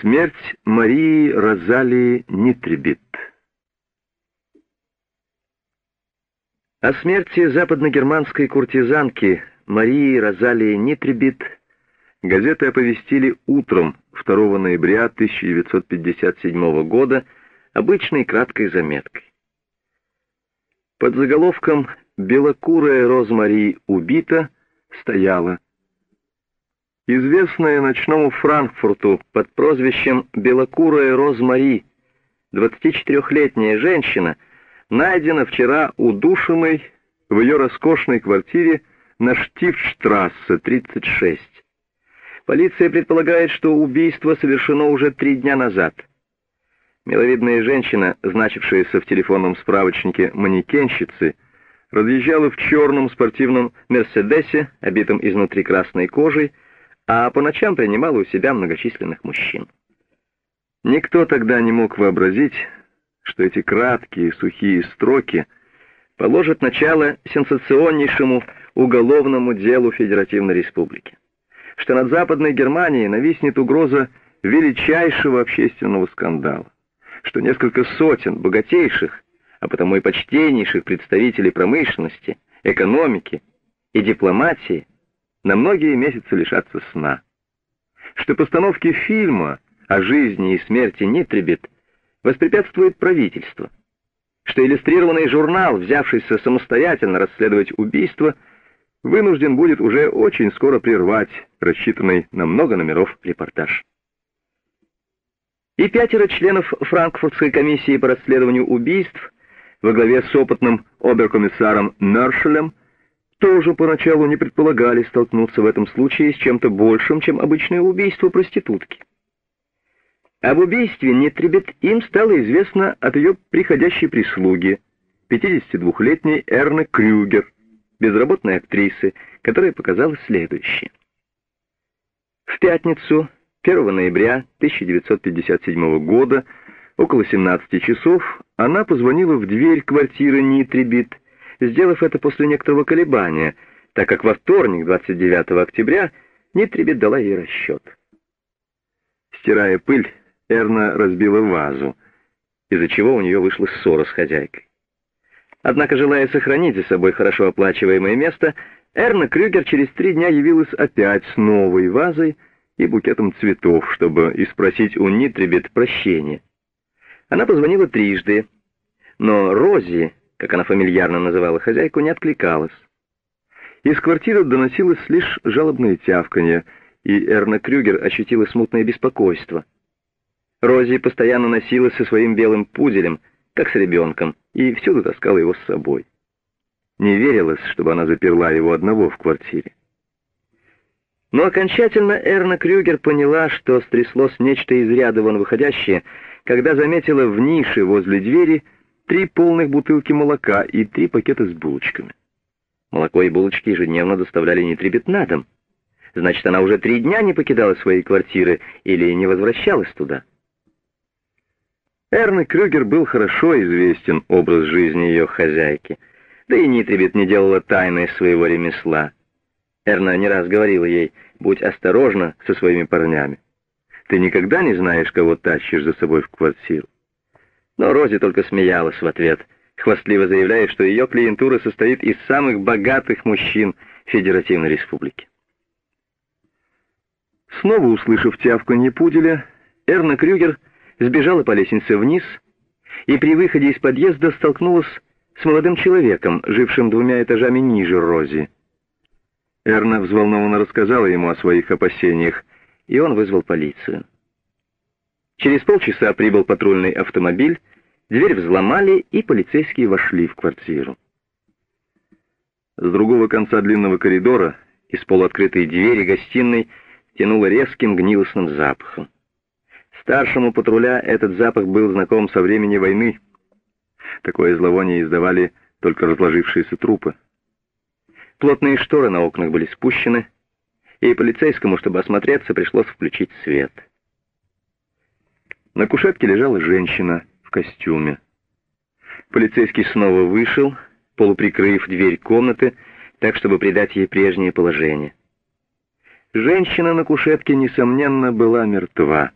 Смерть Марии Розалии Нитрибит О смерти западногерманской куртизанки Марии Розалии Нитрибит газеты оповестили утром 2 ноября 1957 года обычной краткой заметкой. Под заголовком «Белокурая Розмари убита» стояла Известная ночному Франкфурту под прозвищем «Белокурая Розмари», 24-летняя женщина, найдена вчера удушенной в ее роскошной квартире на Штифтштрассе, 36. Полиция предполагает, что убийство совершено уже три дня назад. Миловидная женщина, значившаяся в телефонном справочнике манекенщицы, разъезжала в черном спортивном «Мерседесе», обитом изнутри красной кожей, а по ночам принимала у себя многочисленных мужчин. Никто тогда не мог вообразить, что эти краткие сухие строки положат начало сенсационнейшему уголовному делу Федеративной Республики, что над Западной Германией нависнет угроза величайшего общественного скандала, что несколько сотен богатейших, а потому и почтеннейших представителей промышленности, экономики и дипломатии на многие месяцы лишаться сна. Что постановке фильма о жизни и смерти Нитребет воспрепятствует правительство. Что иллюстрированный журнал, взявшийся самостоятельно расследовать убийство, вынужден будет уже очень скоро прервать рассчитанный на много номеров репортаж. И пятеро членов Франкфуртской комиссии по расследованию убийств во главе с опытным оберкомиссаром Нершелем тоже поначалу не предполагали столкнуться в этом случае с чем-то большим, чем обычное убийство проститутки. Об убийстве Нетребет им стало известно от ее приходящей прислуги, 52-летней Эрны Крюгер, безработной актрисы, которая показала следующее. В пятницу, 1 ноября 1957 года, около 17 часов, она позвонила в дверь квартиры Нитребит, сделав это после некоторого колебания, так как во вторник, 29 октября, Нитребет дала ей расчет. Стирая пыль, Эрна разбила вазу, из-за чего у нее вышла ссора с хозяйкой. Однако, желая сохранить за собой хорошо оплачиваемое место, Эрна Крюгер через три дня явилась опять с новой вазой и букетом цветов, чтобы испросить у Нитребет прощения. Она позвонила трижды, но Рози как она фамильярно называла хозяйку, не откликалась. Из квартиры доносилось лишь жалобное тявканье, и Эрна Крюгер ощутила смутное беспокойство. Рози постоянно носилась со своим белым пуделем, как с ребенком, и всюду таскала его с собой. Не верилось, чтобы она заперла его одного в квартире. Но окончательно Эрна Крюгер поняла, что стряслось нечто из ряда вон выходящее, когда заметила в нише возле двери три полных бутылки молока и три пакета с булочками. Молоко и булочки ежедневно доставляли Нитребет на дом. Значит, она уже три дня не покидала своей квартиры или не возвращалась туда. Эрне Крюгер был хорошо известен образ жизни ее хозяйки, да и Нитребет не делала тайны своего ремесла. Эрна не раз говорила ей, будь осторожна со своими парнями. Ты никогда не знаешь, кого тащишь за собой в квартиру. Но Рози только смеялась в ответ, хвастливо заявляя, что ее клиентура состоит из самых богатых мужчин Федеративной Республики. Снова услышав тявканье пуделя, Эрна Крюгер сбежала по лестнице вниз и при выходе из подъезда столкнулась с молодым человеком, жившим двумя этажами ниже Рози. Эрна взволнованно рассказала ему о своих опасениях, и он вызвал полицию. Через полчаса прибыл патрульный автомобиль, дверь взломали, и полицейские вошли в квартиру. С другого конца длинного коридора, из полуоткрытой двери гостиной, тянуло резким гнилостным запахом. Старшему патруля этот запах был знаком со времени войны. Такое зловоние издавали только разложившиеся трупы. Плотные шторы на окнах были спущены, и полицейскому, чтобы осмотреться, пришлось включить свет. На кушетке лежала женщина в костюме. Полицейский снова вышел, полуприкрыв дверь комнаты, так, чтобы придать ей прежнее положение. Женщина на кушетке, несомненно, была мертва.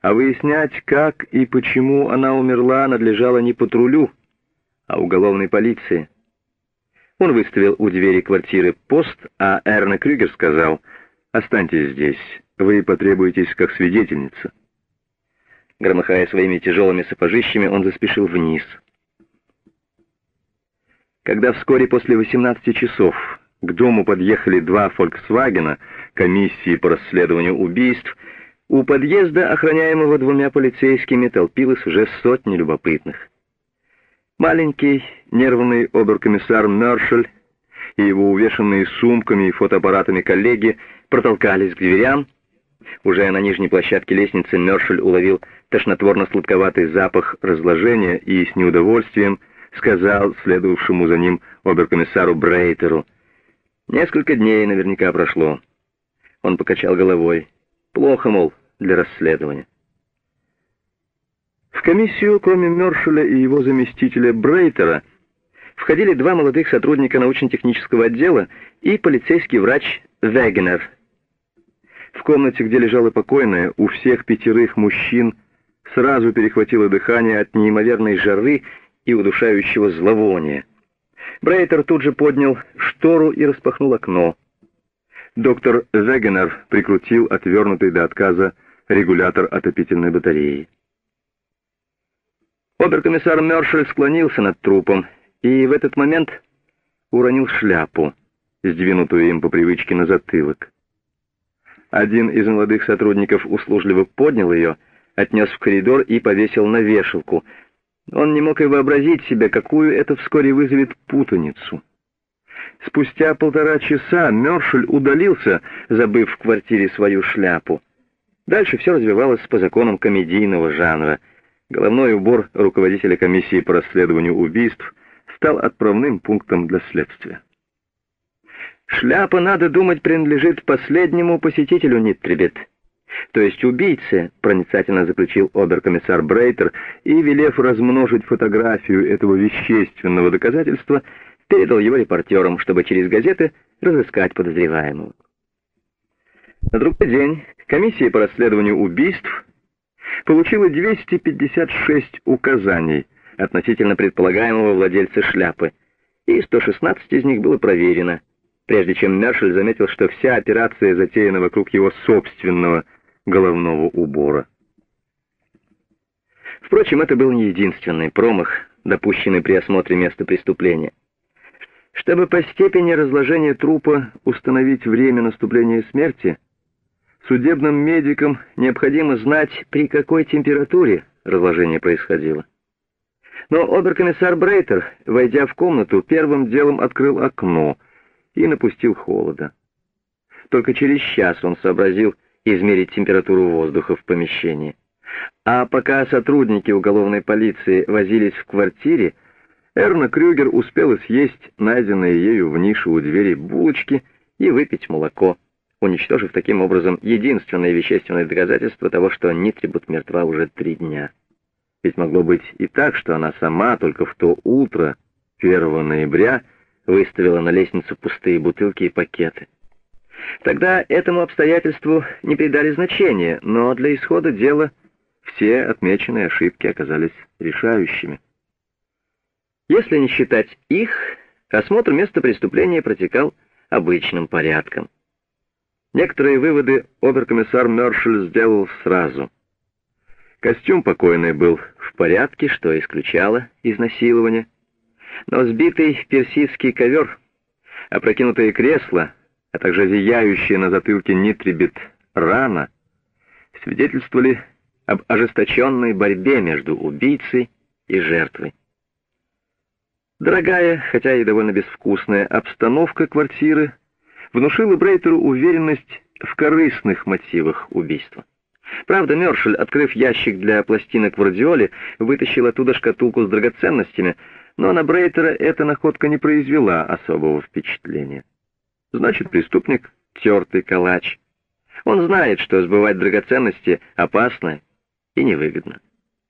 а выяснять, как и почему она умерла, надлежало не патрулю, а уголовной полиции. Он выставил у двери квартиры пост, а Эрна Крюгер сказал, «Останьтесь здесь, вы потребуетесь как свидетельница». Громыхая своими тяжелыми сапожищами, он заспешил вниз. Когда вскоре после 18 часов к дому подъехали два «Фольксвагена» комиссии по расследованию убийств, у подъезда, охраняемого двумя полицейскими, толпилось уже сотни любопытных. Маленький нервный оберкомиссар Мершель и его увешанные сумками и фотоаппаратами коллеги протолкались к дверям. Уже на нижней площадке лестницы Мершель уловил тошнотворно-сладковатый запах разложения и с неудовольствием сказал следовавшему за ним оберкомиссару Брейтеру. «Несколько дней наверняка прошло». Он покачал головой. Плохо, мол, для расследования. В комиссию, кроме Мершеля и его заместителя Брейтера, входили два молодых сотрудника научно-технического отдела и полицейский врач Вегенер. В комнате, где лежала покойная, у всех пятерых мужчин сразу перехватило дыхание от неимоверной жары и удушающего зловония. Брейтер тут же поднял штору и распахнул окно. Доктор Вегенер прикрутил отвернутый до отказа регулятор отопительной батареи. Оберкомиссар Мершель склонился над трупом и в этот момент уронил шляпу, сдвинутую им по привычке на затылок. Один из молодых сотрудников услужливо поднял ее, отнес в коридор и повесил на вешалку. Он не мог и вообразить себе, какую это вскоре вызовет путаницу. Спустя полтора часа Мершель удалился, забыв в квартире свою шляпу. Дальше все развивалось по законам комедийного жанра. Головной убор руководителя комиссии по расследованию убийств стал отправным пунктом для следствия. «Шляпа, надо думать, принадлежит последнему посетителю Ниттребет, то есть убийце», проницательно заключил оберкомиссар Брейтер и, велев размножить фотографию этого вещественного доказательства, передал его репортерам, чтобы через газеты разыскать подозреваемого. На другой день комиссия по расследованию убийств получила 256 указаний относительно предполагаемого владельца шляпы, и 116 из них было проверено, прежде чем Мершель заметил, что вся операция затеяна вокруг его собственного головного убора. Впрочем, это был не единственный промах, допущенный при осмотре места преступления. Чтобы по степени разложения трупа установить время наступления смерти, судебным медикам необходимо знать, при какой температуре разложение происходило. Но оберкомиссар Брейтер, войдя в комнату, первым делом открыл окно и напустил холода. Только через час он сообразил измерить температуру воздуха в помещении. А пока сотрудники уголовной полиции возились в квартире, Эрна Крюгер успела съесть найденные ею в нише у двери булочки и выпить молоко, уничтожив таким образом единственное вещественное доказательство того, что Нитрибут мертва уже три дня. Ведь могло быть и так, что она сама только в то утро, 1 ноября, выставила на лестницу пустые бутылки и пакеты. Тогда этому обстоятельству не придали значения, но для исхода дела все отмеченные ошибки оказались решающими. Если не считать их, осмотр места преступления протекал обычным порядком. Некоторые выводы оберкомиссар Мершель сделал сразу. Костюм покойной был в порядке, что исключало изнасилование, но сбитый персидский ковер, опрокинутое кресло, а также зияющая на затылке нитрибит рана свидетельствовали об ожесточенной борьбе между убийцей и жертвой. Дорогая, хотя и довольно безвкусная обстановка квартиры внушила Брейтеру уверенность в корыстных мотивах убийства. Правда, Мершель, открыв ящик для пластинок в радиоле, вытащил оттуда шкатулку с драгоценностями, но на Брейтера эта находка не произвела особого впечатления. Значит, преступник — тертый калач. Он знает, что сбывать драгоценности опасно и невыгодно.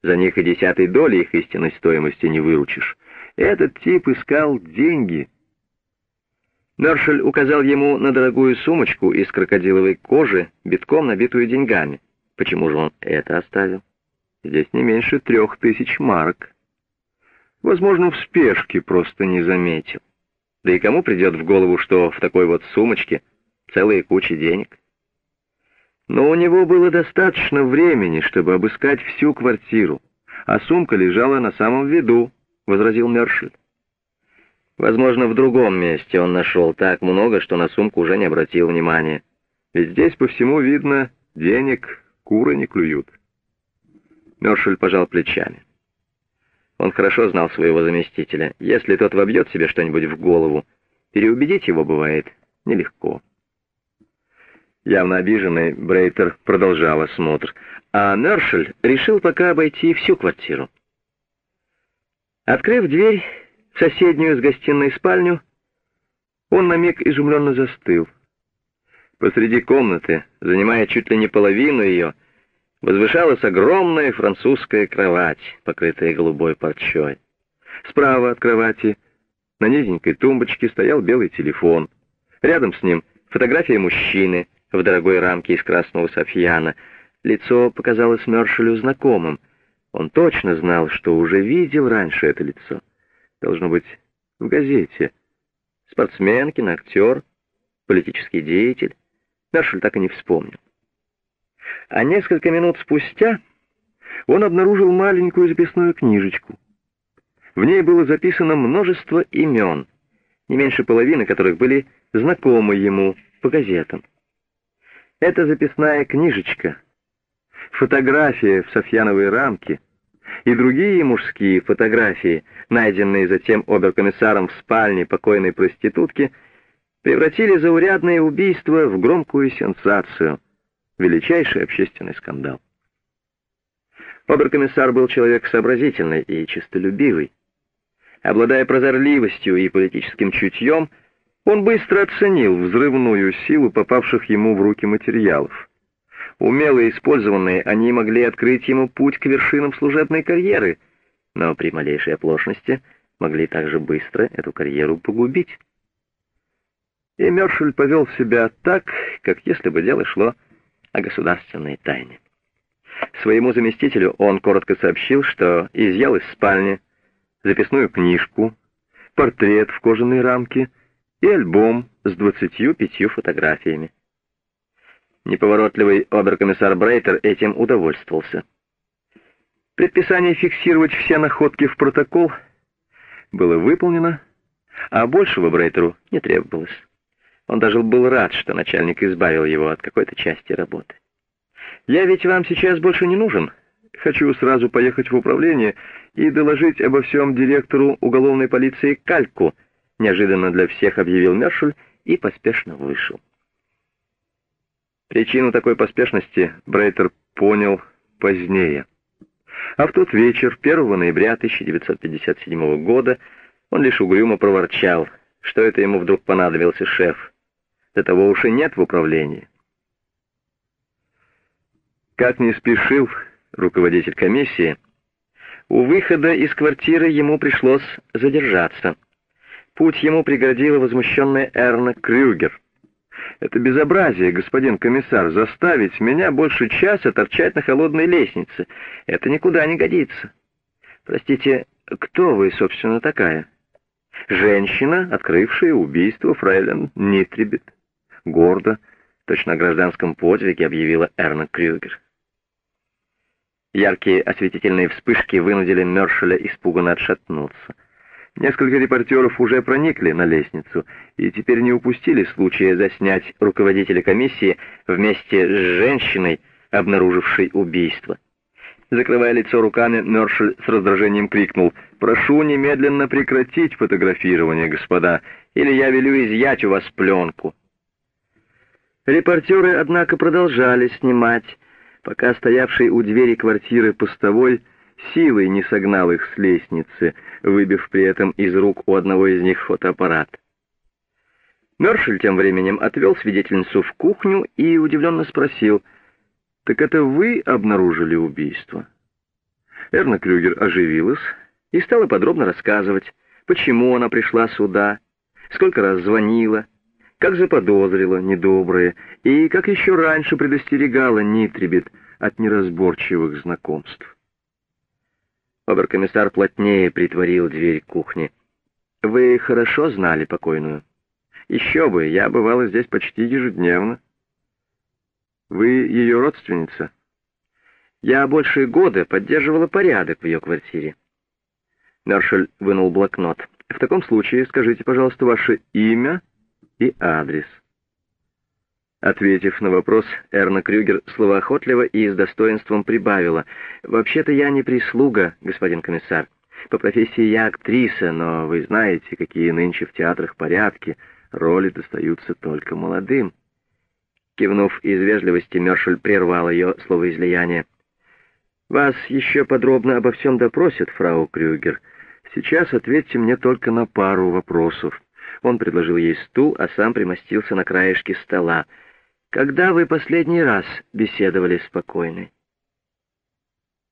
За них и десятой доли их истинной стоимости не выручишь. Этот тип искал деньги. Мершель указал ему на дорогую сумочку из крокодиловой кожи, битком набитую деньгами. Почему же он это оставил? Здесь не меньше трех тысяч марок. Возможно, в спешке просто не заметил. Да и кому придет в голову, что в такой вот сумочке целые кучи денег? Но у него было достаточно времени, чтобы обыскать всю квартиру, а сумка лежала на самом виду, — возразил Мершель. Возможно, в другом месте он нашел так много, что на сумку уже не обратил внимания. Ведь здесь по всему видно, денег куры не клюют. Мершель пожал плечами. Он хорошо знал своего заместителя. Если тот вобьет себе что-нибудь в голову, переубедить его бывает нелегко. Явно обиженный, Брейтер продолжал осмотр, а Мершель решил пока обойти всю квартиру. Открыв дверь в соседнюю с гостиной спальню, он на миг изумленно застыл. Посреди комнаты, занимая чуть ли не половину ее, возвышалась огромная французская кровать, покрытая голубой парчой. Справа от кровати на низенькой тумбочке стоял белый телефон. Рядом с ним фотография мужчины в дорогой рамке из красного софьяна. Лицо показалось Мершелю знакомым. Он точно знал, что уже видел раньше это лицо. Должно быть, в газете. Спортсмен, киноактер, политический деятель. Мершель так и не вспомнил. А несколько минут спустя он обнаружил маленькую записную книжечку. В ней было записано множество имен, не меньше половины которых были знакомы ему по газетам. Эта записная книжечка, фотография в софьяновой рамке и другие мужские фотографии, найденные затем оберкомиссаром в спальне покойной проститутки, превратили заурядное убийство в громкую сенсацию — величайший общественный скандал. Оберкомиссар был человек сообразительный и честолюбивый. Обладая прозорливостью и политическим чутьем, он быстро оценил взрывную силу попавших ему в руки материалов. Умело использованные, они могли открыть ему путь к вершинам служебной карьеры, но при малейшей оплошности могли также быстро эту карьеру погубить. И Мершель повел себя так, как если бы дело шло о государственной тайне. Своему заместителю он коротко сообщил, что изъял из спальни записную книжку, портрет в кожаной рамке и альбом с двадцатью пятью фотографиями. Неповоротливый оберкомиссар Брейтер этим удовольствовался. Предписание фиксировать все находки в протокол было выполнено, а большего Брейтеру не требовалось. Он даже был рад, что начальник избавил его от какой-то части работы. «Я ведь вам сейчас больше не нужен. Хочу сразу поехать в управление и доложить обо всем директору уголовной полиции Кальку», неожиданно для всех объявил Мершель и поспешно вышел. Причину такой поспешности Брейтер понял позднее. А в тот вечер, 1 ноября 1957 года, он лишь угрюмо проворчал, что это ему вдруг понадобился шеф. До того уж и нет в управлении. Как не спешил руководитель комиссии, у выхода из квартиры ему пришлось задержаться. Путь ему преградила возмущенная Эрна Крюгер. «Это безобразие, господин комиссар, заставить меня больше часа торчать на холодной лестнице. Это никуда не годится. Простите, кто вы, собственно, такая?» «Женщина, открывшая убийство фрейлин Нитрибет» гордо, точно о гражданском подвиге объявила Эрна Крюгер. Яркие осветительные вспышки вынудили Мершеля испуганно отшатнуться. Несколько репортеров уже проникли на лестницу и теперь не упустили случая заснять руководителя комиссии вместе с женщиной, обнаружившей убийство. Закрывая лицо руками, Мершель с раздражением крикнул «Прошу немедленно прекратить фотографирование, господа, или я велю изъять у вас пленку». Репортеры, однако, продолжали снимать, пока стоявший у двери квартиры постовой силой не согнал их с лестницы, выбив при этом из рук у одного из них фотоаппарат. Мершель тем временем отвел свидетельницу в кухню и удивленно спросил, «Так это вы обнаружили убийство?» Эрна Крюгер оживилась и стала подробно рассказывать, почему она пришла сюда, сколько раз звонила, как заподозрила недоброе, и как еще раньше предостерегала Нитрибет от неразборчивых знакомств. Оберкомиссар плотнее притворил дверь кухни. «Вы хорошо знали покойную?» «Еще бы, я бывала здесь почти ежедневно». «Вы ее родственница?» «Я больше года поддерживала порядок в ее квартире». Мершель вынул блокнот. «В таком случае скажите, пожалуйста, ваше имя и адрес». Ответив на вопрос, Эрна Крюгер словоохотливо и с достоинством прибавила. «Вообще-то я не прислуга, господин комиссар. По профессии я актриса, но вы знаете, какие нынче в театрах порядки. Роли достаются только молодым». Кивнув из вежливости, Мершель прервал ее словоизлияние. «Вас еще подробно обо всем допросят, фрау Крюгер. Сейчас ответьте мне только на пару вопросов». Он предложил ей стул, а сам примостился на краешке стола. Когда вы последний раз беседовали с?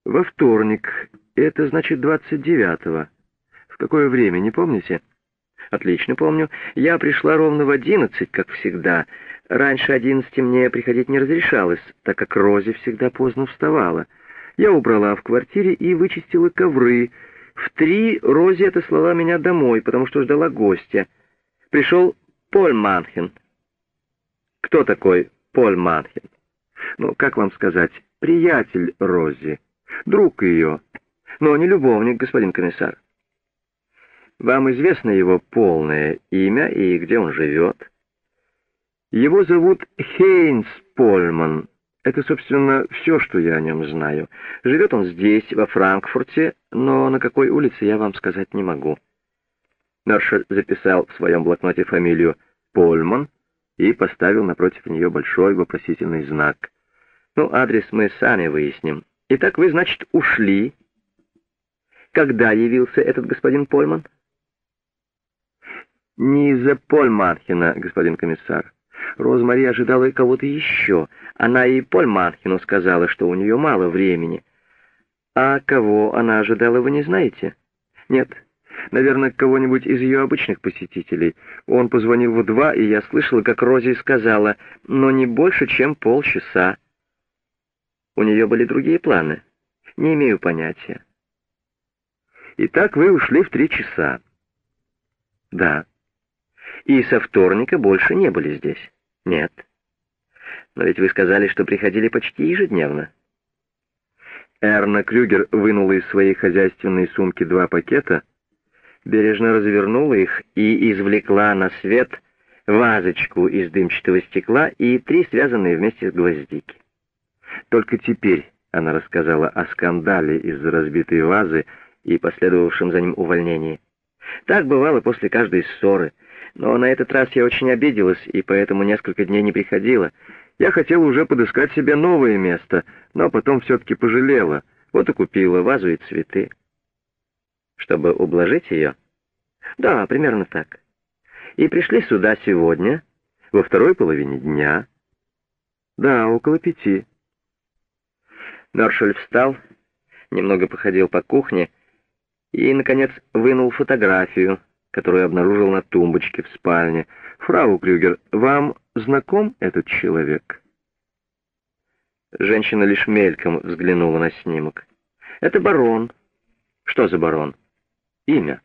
Во вторник. Это значит 29-го. В какое время, не помните? Отлично помню. Я пришла ровно в одиннадцать, как всегда. Раньше одиннадцати мне приходить не разрешалось, так как Рози всегда поздно вставала. Я убрала в квартире и вычистила ковры. В три Рози отослала меня домой, потому что ждала гостя. Пришел Поль Манхен, кто такой Поль Манхен? Ну, как вам сказать, приятель Рози, друг ее, но не любовник, господин комиссар. Вам известно его полное имя и где он живет? Его зовут Хейнс Польман. Это, собственно, все, что я о нем знаю. Живет он здесь, во Франкфурте, но на какой улице я вам сказать не могу. Мершель записал в своем блокноте фамилию Польман, и поставил напротив нее большой вопросительный знак. «Ну, адрес мы сами выясним. Итак, вы, значит, ушли. Когда явился этот господин Польман?» «Не из-за Польманхена, господин комиссар. Розмари ожидала кого-то еще. Она и Польманхену сказала, что у нее мало времени. А кого она ожидала, вы не знаете?» «Нет, Наверное, кого-нибудь из ее обычных посетителей. Он позвонил в два, и я слышала, как Рози сказала, но не больше, чем полчаса. У нее были другие планы. Не имею понятия. Итак, вы ушли в три часа. Да. И со вторника больше не были здесь? Нет. Но ведь вы сказали, что приходили почти ежедневно. Эрна Крюгер вынула из своей хозяйственной сумки два пакета — бережно развернула их и извлекла на свет вазочку из дымчатого стекла и три связанные вместе гвоздики. Только теперь она рассказала о скандале из-за разбитой вазы и последовавшем за ним увольнении. Так бывало после каждой ссоры, но на этот раз я очень обиделась и поэтому несколько дней не приходила. Я хотела уже подыскать себе новое место, но потом все-таки пожалела. Вот и купила вазу и цветы чтобы ублажить ее? Да, примерно так. И пришли сюда сегодня, во второй половине дня. Да, около пяти. Норшель встал, немного походил по кухне и, наконец, вынул фотографию, которую обнаружил на тумбочке в спальне. «Фрау Крюгер, вам знаком этот человек?» Женщина лишь мельком взглянула на снимок. «Это барон». «Что за барон?» Имя?»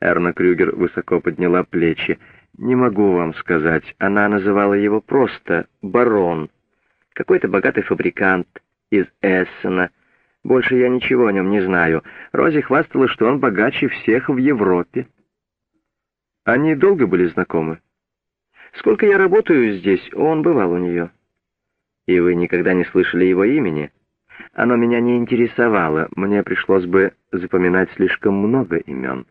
Эрна Крюгер высоко подняла плечи. «Не могу вам сказать. Она называла его просто барон. Какой-то богатый фабрикант из Эссена. Больше я ничего о нем не знаю. Рози хвастала, что он богаче всех в Европе». «Они долго были знакомы?» «Сколько я работаю здесь, он бывал у нее». «И вы никогда не слышали его имени?» Оно меня не интересовало, мне пришлось бы запоминать слишком много имен.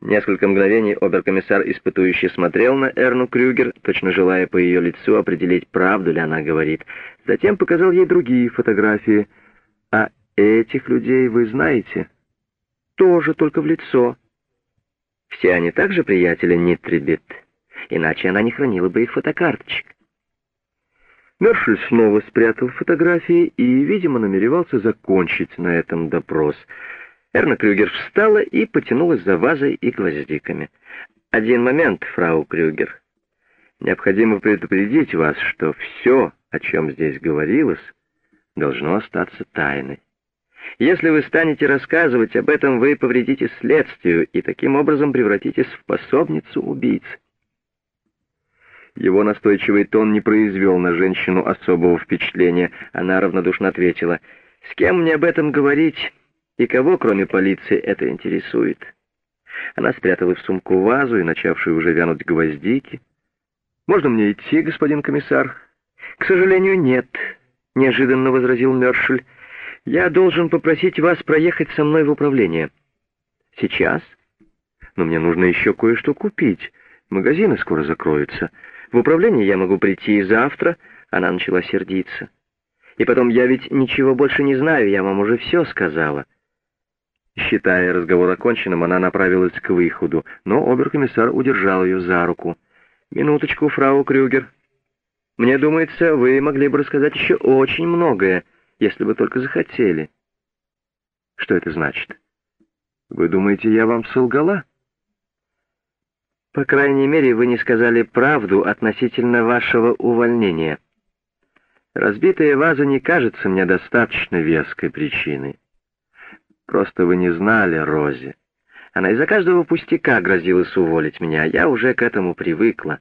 Несколько мгновений оберкомиссар испытующе смотрел на Эрну Крюгер, точно желая по ее лицу определить, правду ли она говорит. Затем показал ей другие фотографии. «А этих людей вы знаете?» «Тоже, только в лицо». «Все они также приятели Нитрибит, иначе она не хранила бы их фотокарточек». Мершель снова спрятал фотографии и, видимо, намеревался закончить на этом допрос. Эрна Крюгер встала и потянулась за вазой и гвоздиками. «Один момент, фрау Крюгер. Необходимо предупредить вас, что все, о чем здесь говорилось, должно остаться тайной. Если вы станете рассказывать об этом, вы повредите следствию и таким образом превратитесь в пособницу убийц. Его настойчивый тон не произвел на женщину особого впечатления. Она равнодушно ответила, «С кем мне об этом говорить и кого, кроме полиции, это интересует?» Она спрятала в сумку вазу и начавшую уже вянуть гвоздики. «Можно мне идти, господин комиссар?» «К сожалению, нет», — неожиданно возразил Мершель. «Я должен попросить вас проехать со мной в управление». «Сейчас?» «Но мне нужно еще кое-что купить. Магазины скоро закроются. В управление я могу прийти и завтра». Она начала сердиться. «И потом, я ведь ничего больше не знаю, я вам уже все сказала». Считая разговор оконченным, она направилась к выходу, но оберкомиссар удержал ее за руку. «Минуточку, фрау Крюгер. Мне думается, вы могли бы рассказать еще очень многое, если бы только захотели». «Что это значит? Вы думаете, я вам солгала?» «По крайней мере, вы не сказали правду относительно вашего увольнения. Разбитая ваза не кажется мне достаточно веской причиной. Просто вы не знали Рози. Она из-за каждого пустяка грозилась уволить меня. Я уже к этому привыкла.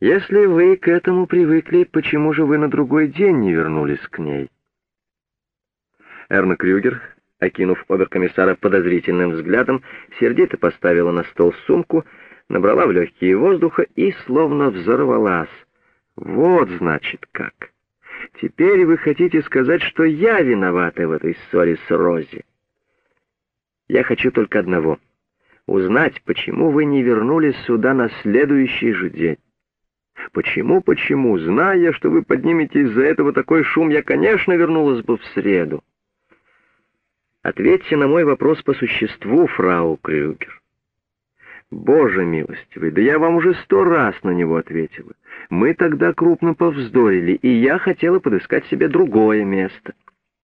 Если вы к этому привыкли, почему же вы на другой день не вернулись к ней? Эрна Крюгер, окинув оберкомиссара подозрительным взглядом, сердито поставила на стол сумку, набрала в легкие воздуха и словно взорвалась. Вот, значит, как. Теперь вы хотите сказать, что я виновата в этой ссоре с Рози. Я хочу только одного — узнать, почему вы не вернулись сюда на следующий же день. Почему, почему, зная, что вы поднимете из-за этого такой шум, я, конечно, вернулась бы в среду. Ответьте на мой вопрос по существу, фрау Крюгер. Боже милостивый, да я вам уже сто раз на него ответила. Мы тогда крупно повздорили, и я хотела подыскать себе другое место.